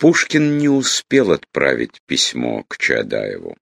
Пушкин не успел отправить письмо к Чадаеву.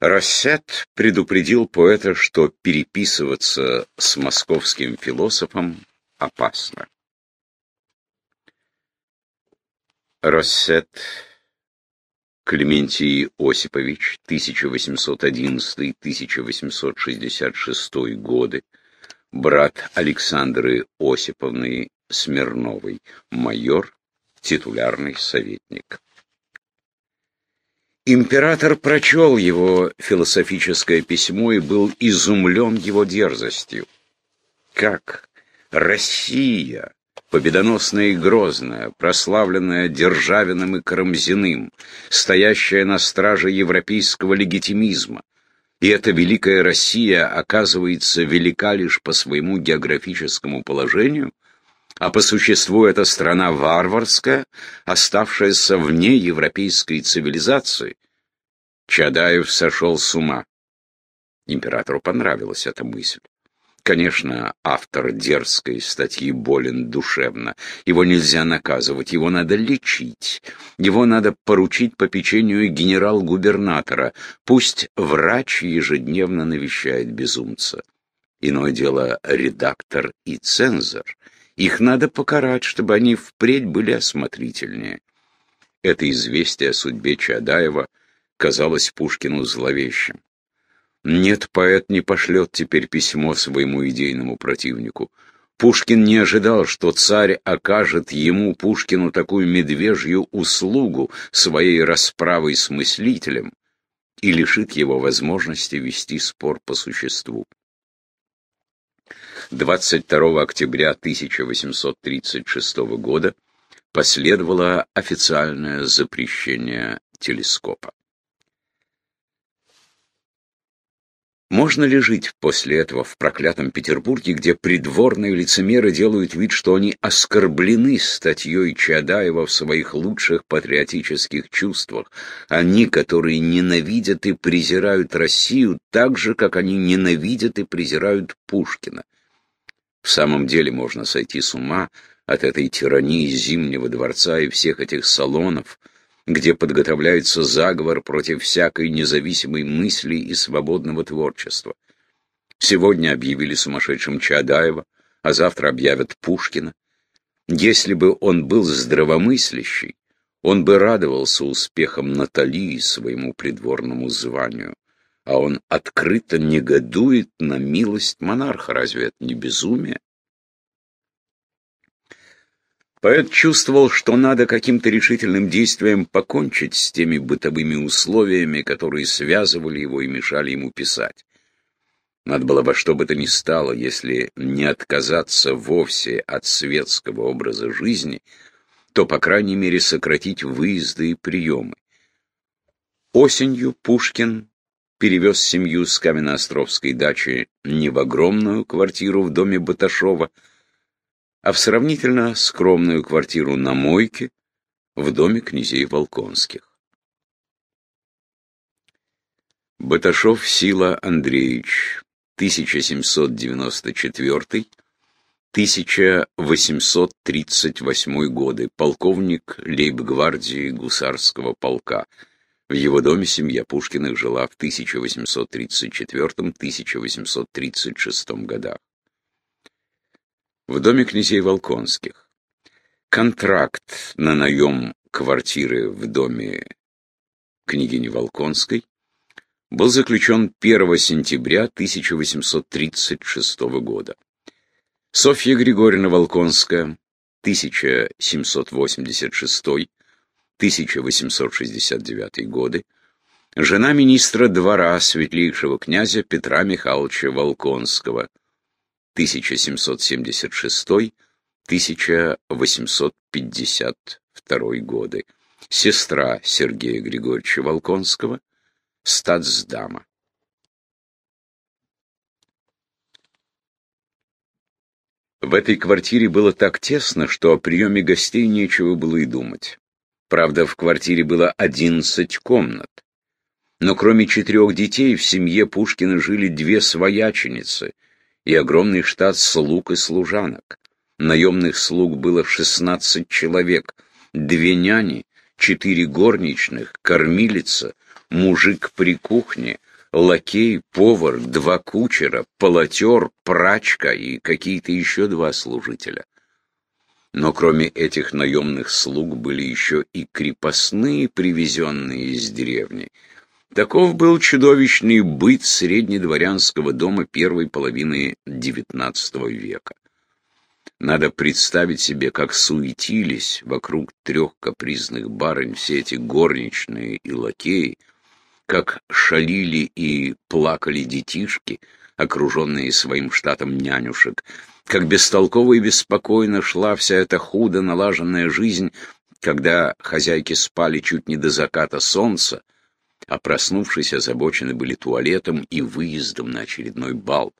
Рассет предупредил поэта, что переписываться с московским философом опасно. Рассет Клементий Осипович, 1811-1866 годы, брат Александры Осиповны Смирновой, майор, титулярный советник. Император прочел его философическое письмо и был изумлен его дерзостью. Как Россия, победоносная и грозная, прославленная Державиным и Карамзиным, стоящая на страже европейского легитимизма, и эта великая Россия оказывается велика лишь по своему географическому положению, а по существу эта страна варварская, оставшаяся вне европейской цивилизации. Чадаев сошел с ума. Императору понравилась эта мысль. Конечно, автор дерзкой статьи болен душевно. Его нельзя наказывать, его надо лечить. Его надо поручить попечению генерал-губернатора. Пусть врач ежедневно навещает безумца. Иное дело редактор и цензор. Их надо покарать, чтобы они впредь были осмотрительнее. Это известие о судьбе Чадаева казалось Пушкину зловещим. Нет, поэт не пошлет теперь письмо своему идейному противнику. Пушкин не ожидал, что царь окажет ему, Пушкину, такую медвежью услугу своей расправой с мыслителем и лишит его возможности вести спор по существу. 22 октября 1836 года последовало официальное запрещение телескопа. Можно ли жить после этого в проклятом Петербурге, где придворные лицемеры делают вид, что они оскорблены статьей Чадаева в своих лучших патриотических чувствах? Они, которые ненавидят и презирают Россию так же, как они ненавидят и презирают Пушкина. В самом деле можно сойти с ума от этой тирании Зимнего дворца и всех этих салонов, где подготовляется заговор против всякой независимой мысли и свободного творчества. Сегодня объявили сумасшедшим Чадаева, а завтра объявят Пушкина. Если бы он был здравомыслящий, он бы радовался успехам Натали и своему придворному званию. А он открыто негодует на милость монарха. Разве это не безумие? Поэт чувствовал, что надо каким-то решительным действием покончить с теми бытовыми условиями, которые связывали его и мешали ему писать. Надо было во что бы то ни стало, если не отказаться вовсе от светского образа жизни, то, по крайней мере, сократить выезды и приемы. Осенью Пушкин перевез семью с Каменноостровской дачи не в огромную квартиру в доме Баташова, а в сравнительно скромную квартиру на Мойке в доме князей Волконских. Баташов Сила Андреевич, 1794-1838 годы, полковник лейб-гвардии гусарского полка. В его доме семья Пушкиных жила в 1834-1836 годах в доме князей Волконских. Контракт на наем квартиры в доме княгини Волконской был заключен 1 сентября 1836 года. Софья Григорьевна Волконская, 1786-1869 годы, жена министра двора светлейшего князя Петра Михайловича Волконского, 1776-1852 годы, сестра Сергея Григорьевича Волконского, статсдама. В этой квартире было так тесно, что о приеме гостей нечего было и думать. Правда, в квартире было одиннадцать комнат. Но кроме четырех детей в семье Пушкина жили две свояченицы — и огромный штат слуг и служанок. Наемных слуг было 16 человек, две няни, четыре горничных, кормилица, мужик при кухне, лакей, повар, два кучера, полотер, прачка и какие-то еще два служителя. Но кроме этих наемных слуг были еще и крепостные, привезенные из деревни. Таков был чудовищный быт среднедворянского дома первой половины XIX века. Надо представить себе, как суетились вокруг трех капризных барынь все эти горничные и лакеи, как шалили и плакали детишки, окруженные своим штатом нянюшек, как бестолково и беспокойно шла вся эта худо налаженная жизнь, когда хозяйки спали чуть не до заката солнца, а проснувшись озабочены были туалетом и выездом на очередной бал.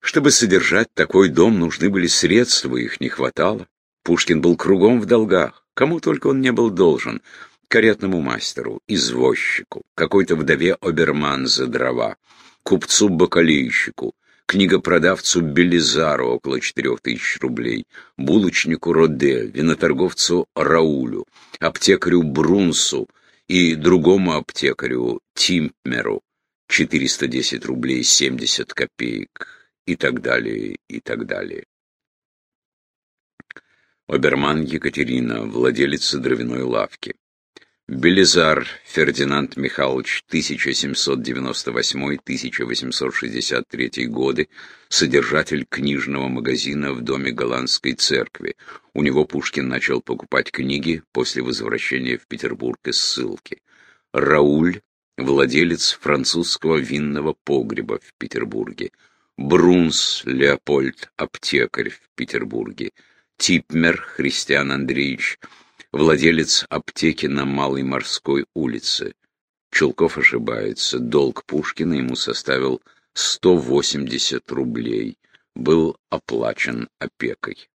Чтобы содержать такой дом, нужны были средства, их не хватало. Пушкин был кругом в долгах, кому только он не был должен. Каретному мастеру, извозчику, какой-то вдове оберман за дрова, купцу-бакалейщику, книгопродавцу Белизару около четырех тысяч рублей, булочнику Роде, виноторговцу Раулю, аптекарю Брунсу и другому аптекарю Тимпмеру 410 рублей 70 копеек и так далее, и так далее. Оберман Екатерина, владелица дровяной лавки. Белизар Фердинанд Михайлович, 1798-1863 годы, содержатель книжного магазина в доме голландской церкви. У него Пушкин начал покупать книги после возвращения в Петербург из ссылки. Рауль, владелец французского винного погреба в Петербурге. Брунс Леопольд, аптекарь в Петербурге. Типмер Христиан Андреевич, владелец аптеки на Малой Морской улице. Чулков ошибается. Долг Пушкина ему составил 180 рублей. Был оплачен опекой.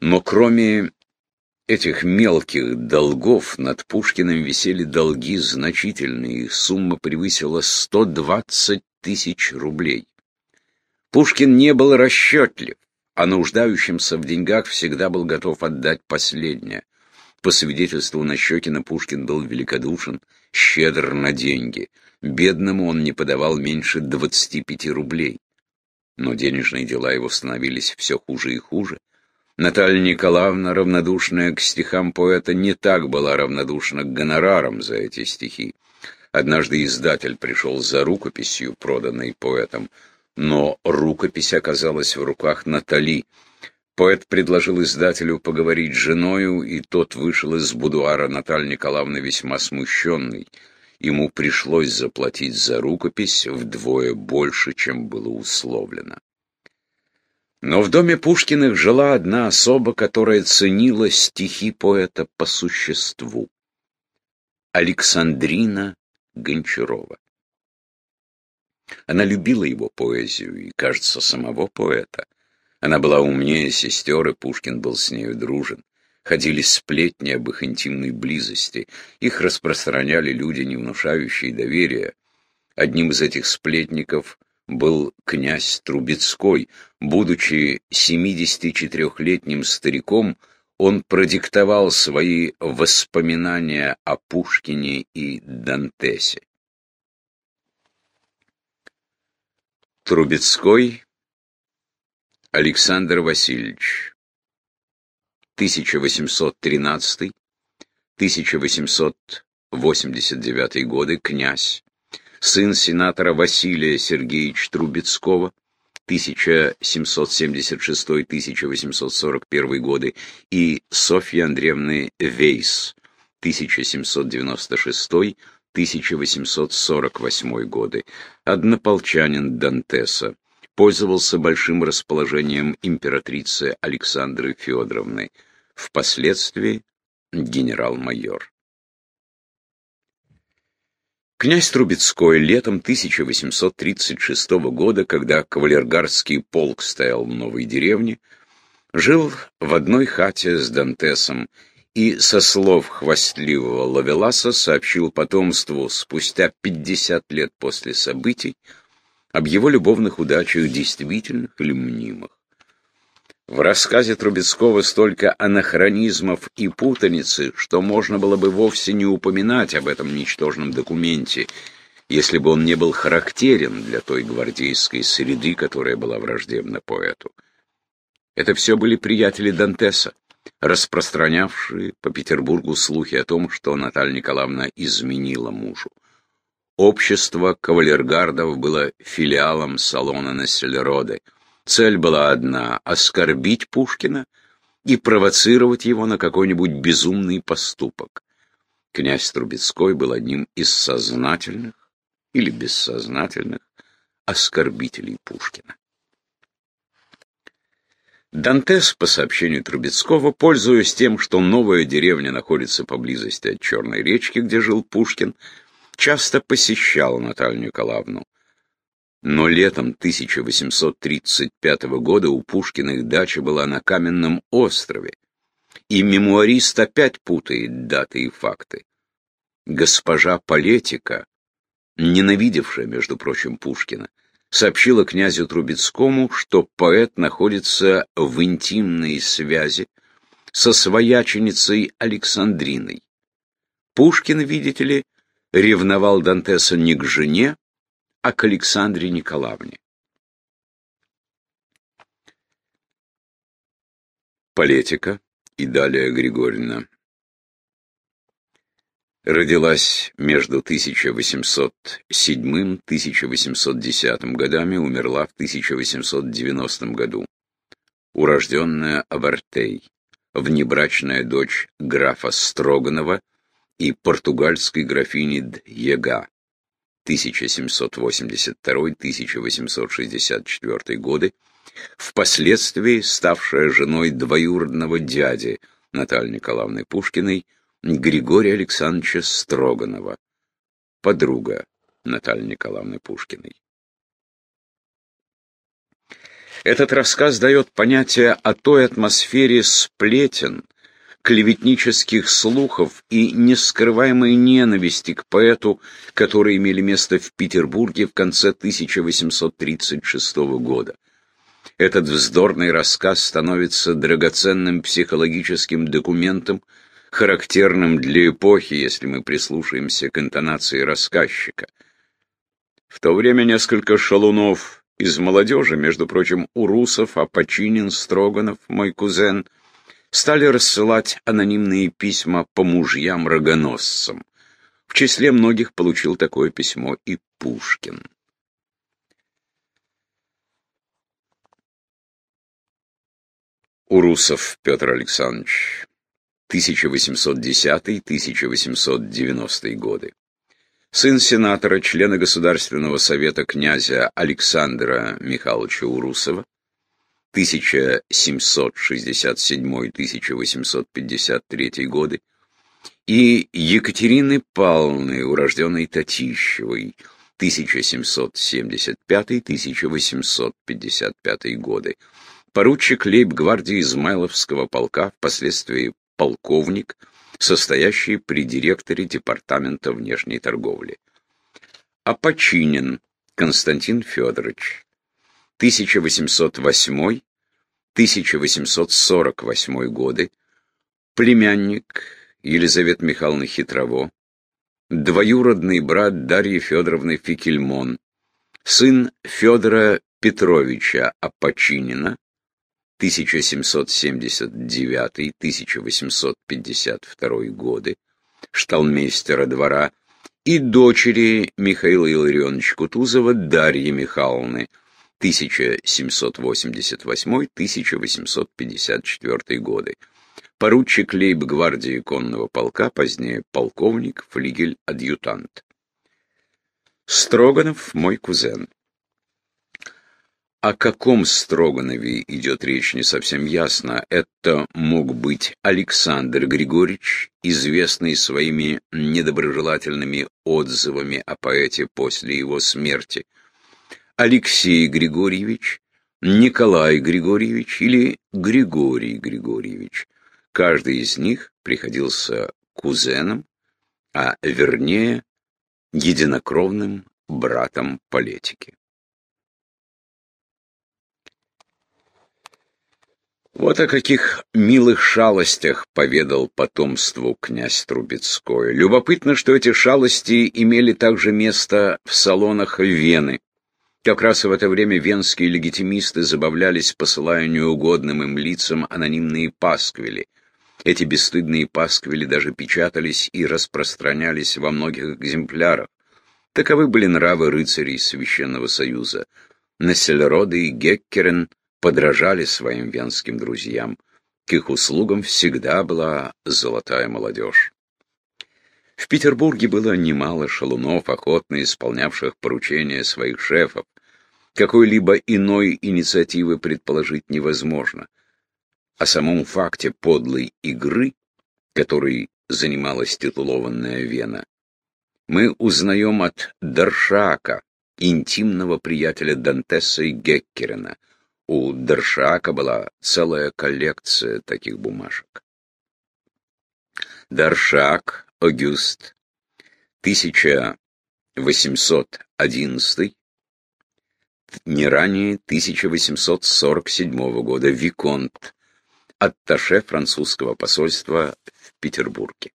Но кроме этих мелких долгов над Пушкиным висели долги значительные. Сумма превысила 120 тысяч рублей. Пушкин не был расчетлив а нуждающимся в деньгах всегда был готов отдать последнее. По свидетельству Нащекина, Пушкин был великодушен, щедр на деньги. Бедному он не подавал меньше 25 рублей. Но денежные дела его становились все хуже и хуже. Наталья Николаевна, равнодушная к стихам поэта, не так была равнодушна к гонорарам за эти стихи. Однажды издатель пришел за рукописью, проданной поэтом, но рукопись оказалась в руках Натали. Поэт предложил издателю поговорить с женою, и тот вышел из будуара Натальи Николаевны весьма смущенный. Ему пришлось заплатить за рукопись вдвое больше, чем было условлено. Но в доме Пушкиных жила одна особа, которая ценила стихи поэта по существу. Александрина Гончарова. Она любила его поэзию и, кажется, самого поэта. Она была умнее сестер, и Пушкин был с нею дружен. Ходили сплетни об их интимной близости. Их распространяли люди, не внушающие доверия. Одним из этих сплетников был князь Трубецкой. Будучи 74-летним стариком, он продиктовал свои воспоминания о Пушкине и Дантесе. Трубецкой Александр Васильевич. 1813-1889 годы, князь, сын сенатора Василия Сергеевича Трубецкого 1776-1841 годы и Софьи Андреевны Вейс 1796 1848 годы, однополчанин Дантеса, пользовался большим расположением императрицы Александры Федоровны, впоследствии генерал-майор. Князь Трубецкой летом 1836 года, когда кавалергардский полк стоял в новой деревне, жил в одной хате с Дантесом и со слов хвастливого Лавеласа сообщил потомству спустя 50 лет после событий об его любовных удачах действительных или мнимых. В рассказе Трубецкого столько анахронизмов и путаницы, что можно было бы вовсе не упоминать об этом ничтожном документе, если бы он не был характерен для той гвардейской среды, которая была враждебна поэту. Это все были приятели Дантеса, распространявшие по Петербургу слухи о том, что Наталья Николаевна изменила мужу. Общество кавалергардов было филиалом салона Нессельроде — Цель была одна — оскорбить Пушкина и провоцировать его на какой-нибудь безумный поступок. Князь Трубецкой был одним из сознательных или бессознательных оскорбителей Пушкина. Дантес, по сообщению Трубецкого, пользуясь тем, что новая деревня находится поблизости от Черной речки, где жил Пушкин, часто посещал Наталью Николаевну. Но летом 1835 года у Пушкиных дача была на Каменном острове, и мемуарист опять путает даты и факты. Госпожа Полетика, ненавидевшая, между прочим, Пушкина, сообщила князю Трубецкому, что поэт находится в интимной связи со свояченицей Александриной. Пушкин, видите ли, ревновал Дантеса не к жене, а к Александре Николаевне. Полетика и далее Григорьевна родилась между 1807-1810 годами, умерла в 1890 году. Урожденная Абартей, внебрачная дочь графа Строганова и португальской графини Дьега. 1782-1864 годы, впоследствии ставшая женой двоюродного дяди Натальи Николаевны Пушкиной Григория Александровича Строганова, подруга Натальи Николаевны Пушкиной. Этот рассказ дает понятие о той атмосфере сплетен, клеветнических слухов и нескрываемой ненависти к поэту, которые имели место в Петербурге в конце 1836 года. Этот вздорный рассказ становится драгоценным психологическим документом, характерным для эпохи, если мы прислушаемся к интонации рассказчика. В то время несколько шалунов из молодежи, между прочим, Урусов, Апочинин, Строганов, мой кузен – стали рассылать анонимные письма по мужьям-рогоносцам. В числе многих получил такое письмо и Пушкин. Урусов Петр Александрович, 1810-1890 годы. Сын сенатора, члена Государственного совета князя Александра Михайловича Урусова, 1767-1853 годы, и Екатерины Павловны, урожденной Татищевой, 1775-1855 годы, поручик лейб-гвардии Измайловского полка, впоследствии полковник, состоящий при директоре Департамента внешней торговли. Апочинин Константин Федорович, 1808-1848 годы, племянник Елизаветы Михайловны Хитрово, двоюродный брат Дарьи Федоровны Фикельмон, сын Федора Петровича Апочинина, 1779-1852 годы, шталмейстера двора, и дочери Михаила Илларионовича Кутузова Дарьи Михайловны, 1788-1854 годы. Поручик лейб-гвардии конного полка, позднее полковник, флигель-адъютант. Строганов мой кузен. О каком Строганове идет речь не совсем ясно. Это мог быть Александр Григорьевич, известный своими недоброжелательными отзывами о поэте после его смерти – Алексей Григорьевич, Николай Григорьевич или Григорий Григорьевич. Каждый из них приходился кузеном, а вернее единокровным братом политики. Вот о каких милых шалостях поведал потомству князь Трубецкой. Любопытно, что эти шалости имели также место в салонах Вены. Как раз в это время венские легитимисты забавлялись, посылая неугодным им лицам анонимные пасквили. Эти бесстыдные пасквили даже печатались и распространялись во многих экземплярах. Таковы были нравы рыцарей Священного Союза. Нессельроды и Геккерен подражали своим венским друзьям. К их услугам всегда была золотая молодежь. В Петербурге было немало шалунов, охотно исполнявших поручения своих шефов. Какой-либо иной инициативы предположить невозможно. О самом факте подлой игры, которой занималась титулованная Вена, мы узнаем от Даршака, интимного приятеля Дантеса и Геккерена. У Даршака была целая коллекция таких бумажек. Даршак, Огюст, 1811 не ранее 1847 года, Виконт, атташе французского посольства в Петербурге.